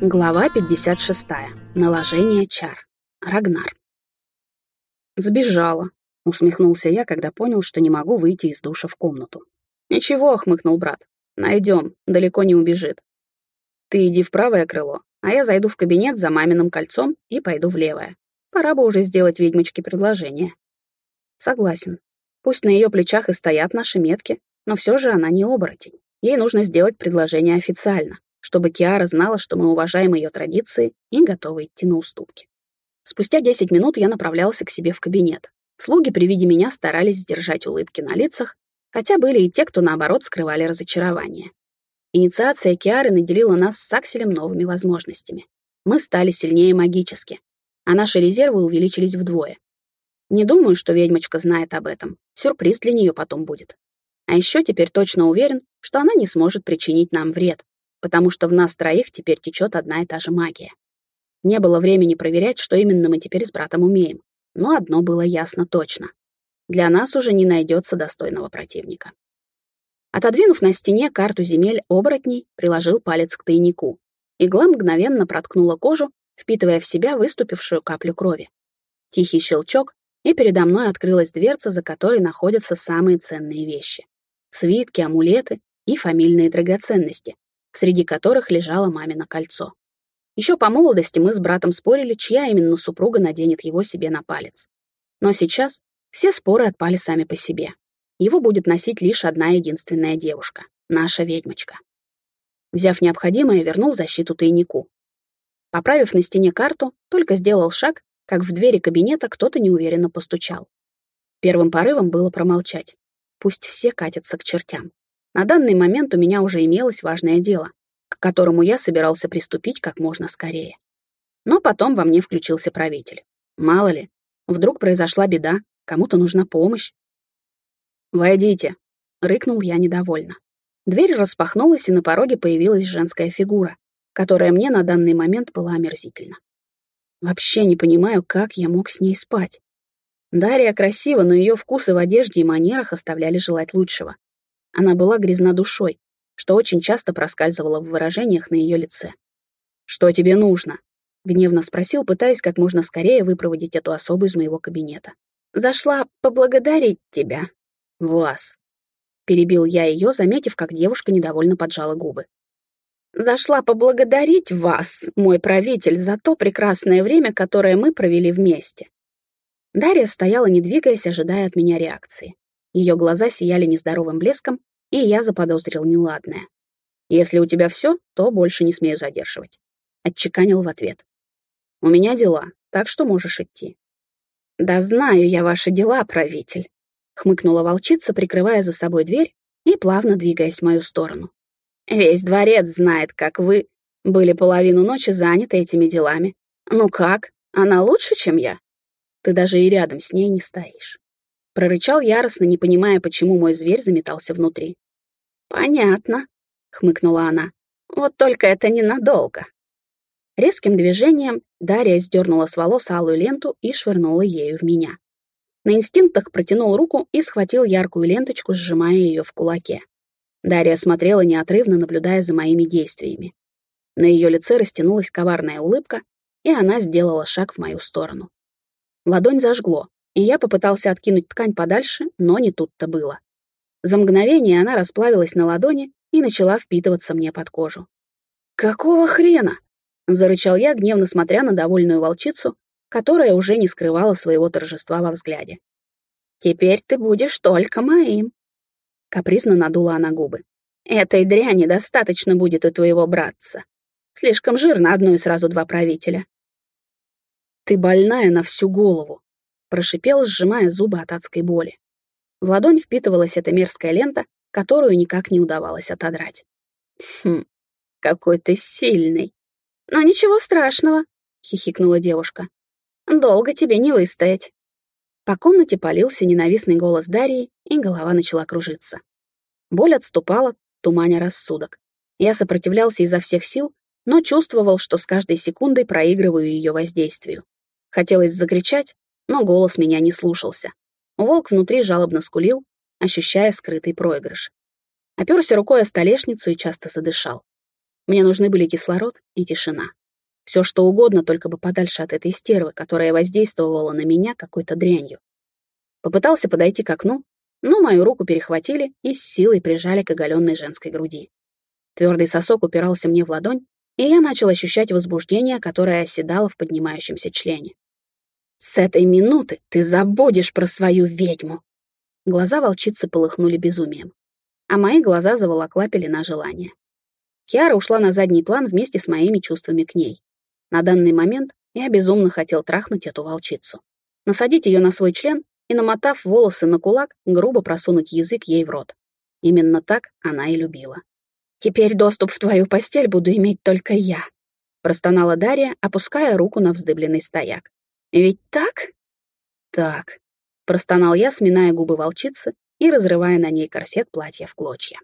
Глава 56. Наложение чар. Рагнар. «Сбежала», — усмехнулся я, когда понял, что не могу выйти из душа в комнату. «Ничего», — хмыкнул брат. «Найдем, далеко не убежит. Ты иди в правое крыло, а я зайду в кабинет за маминым кольцом и пойду в левое. Пора бы уже сделать ведьмочке предложение». «Согласен. Пусть на ее плечах и стоят наши метки, но все же она не оборотень. Ей нужно сделать предложение официально чтобы Киара знала, что мы уважаем ее традиции и готовы идти на уступки. Спустя 10 минут я направлялся к себе в кабинет. Слуги при виде меня старались сдержать улыбки на лицах, хотя были и те, кто, наоборот, скрывали разочарование. Инициация Киары наделила нас с Акселем новыми возможностями. Мы стали сильнее магически, а наши резервы увеличились вдвое. Не думаю, что ведьмочка знает об этом. Сюрприз для нее потом будет. А еще теперь точно уверен, что она не сможет причинить нам вред, потому что в нас троих теперь течет одна и та же магия. Не было времени проверять, что именно мы теперь с братом умеем, но одно было ясно точно. Для нас уже не найдется достойного противника. Отодвинув на стене карту земель оборотней, приложил палец к тайнику. Игла мгновенно проткнула кожу, впитывая в себя выступившую каплю крови. Тихий щелчок, и передо мной открылась дверца, за которой находятся самые ценные вещи. Свитки, амулеты и фамильные драгоценности, среди которых лежало мамино кольцо. Еще по молодости мы с братом спорили, чья именно супруга наденет его себе на палец. Но сейчас все споры отпали сами по себе. Его будет носить лишь одна единственная девушка — наша ведьмочка. Взяв необходимое, вернул защиту тайнику. Поправив на стене карту, только сделал шаг, как в двери кабинета кто-то неуверенно постучал. Первым порывом было промолчать. Пусть все катятся к чертям. На данный момент у меня уже имелось важное дело, к которому я собирался приступить как можно скорее. Но потом во мне включился правитель. Мало ли, вдруг произошла беда, кому-то нужна помощь. «Войдите», — рыкнул я недовольно. Дверь распахнулась, и на пороге появилась женская фигура, которая мне на данный момент была омерзительна. Вообще не понимаю, как я мог с ней спать. Дарья красива, но ее вкусы в одежде и манерах оставляли желать лучшего. Она была грязна душой, что очень часто проскальзывало в выражениях на ее лице. «Что тебе нужно?» — гневно спросил, пытаясь как можно скорее выпроводить эту особу из моего кабинета. «Зашла поблагодарить тебя». «Вас», — перебил я ее, заметив, как девушка недовольно поджала губы. «Зашла поблагодарить вас, мой правитель, за то прекрасное время, которое мы провели вместе». Дарья стояла, не двигаясь, ожидая от меня реакции. Ее глаза сияли нездоровым блеском, и я заподозрил неладное. «Если у тебя все, то больше не смею задерживать», — отчеканил в ответ. «У меня дела, так что можешь идти». «Да знаю я ваши дела, правитель», — хмыкнула волчица, прикрывая за собой дверь и плавно двигаясь в мою сторону. «Весь дворец знает, как вы были половину ночи заняты этими делами. Ну как, она лучше, чем я? Ты даже и рядом с ней не стоишь». Прорычал яростно, не понимая, почему мой зверь заметался внутри. «Понятно», — хмыкнула она. «Вот только это ненадолго». Резким движением Дарья сдернула с волос алую ленту и швырнула ею в меня. На инстинктах протянул руку и схватил яркую ленточку, сжимая ее в кулаке. Дарья смотрела неотрывно, наблюдая за моими действиями. На ее лице растянулась коварная улыбка, и она сделала шаг в мою сторону. Ладонь зажгло, и я попытался откинуть ткань подальше, но не тут-то было. За мгновение она расплавилась на ладони и начала впитываться мне под кожу. «Какого хрена?» — зарычал я, гневно смотря на довольную волчицу, которая уже не скрывала своего торжества во взгляде. «Теперь ты будешь только моим», — капризно надула она губы. «Этой дряни достаточно будет у твоего братца. Слишком жирно одно и сразу два правителя». «Ты больная на всю голову», прошипел, сжимая зубы от адской боли. В ладонь впитывалась эта мерзкая лента, которую никак не удавалось отодрать. «Хм, какой ты сильный!» «Но ничего страшного», — хихикнула девушка. «Долго тебе не выстоять». По комнате полился ненавистный голос Дарьи, и голова начала кружиться. Боль отступала, туманя рассудок. Я сопротивлялся изо всех сил, но чувствовал, что с каждой секундой проигрываю ее воздействию. Хотелось закричать, но голос меня не слушался. Волк внутри жалобно скулил, ощущая скрытый проигрыш. Оперся рукой о столешницу и часто задышал. Мне нужны были кислород и тишина. Все что угодно, только бы подальше от этой стервы, которая воздействовала на меня какой-то дрянью. Попытался подойти к окну, но мою руку перехватили и с силой прижали к оголенной женской груди. Твердый сосок упирался мне в ладонь, и я начал ощущать возбуждение, которое оседало в поднимающемся члене. «С этой минуты ты забудешь про свою ведьму!» Глаза волчицы полыхнули безумием, а мои глаза заволокла пелена желания. Киара ушла на задний план вместе с моими чувствами к ней. На данный момент я безумно хотел трахнуть эту волчицу. Насадить ее на свой член и, намотав волосы на кулак, грубо просунуть язык ей в рот. Именно так она и любила. «Теперь доступ в твою постель буду иметь только я», простонала Дарья, опуская руку на вздыбленный стояк. «Ведь так?» «Так», простонал я, сминая губы волчицы и разрывая на ней корсет платья в клочья.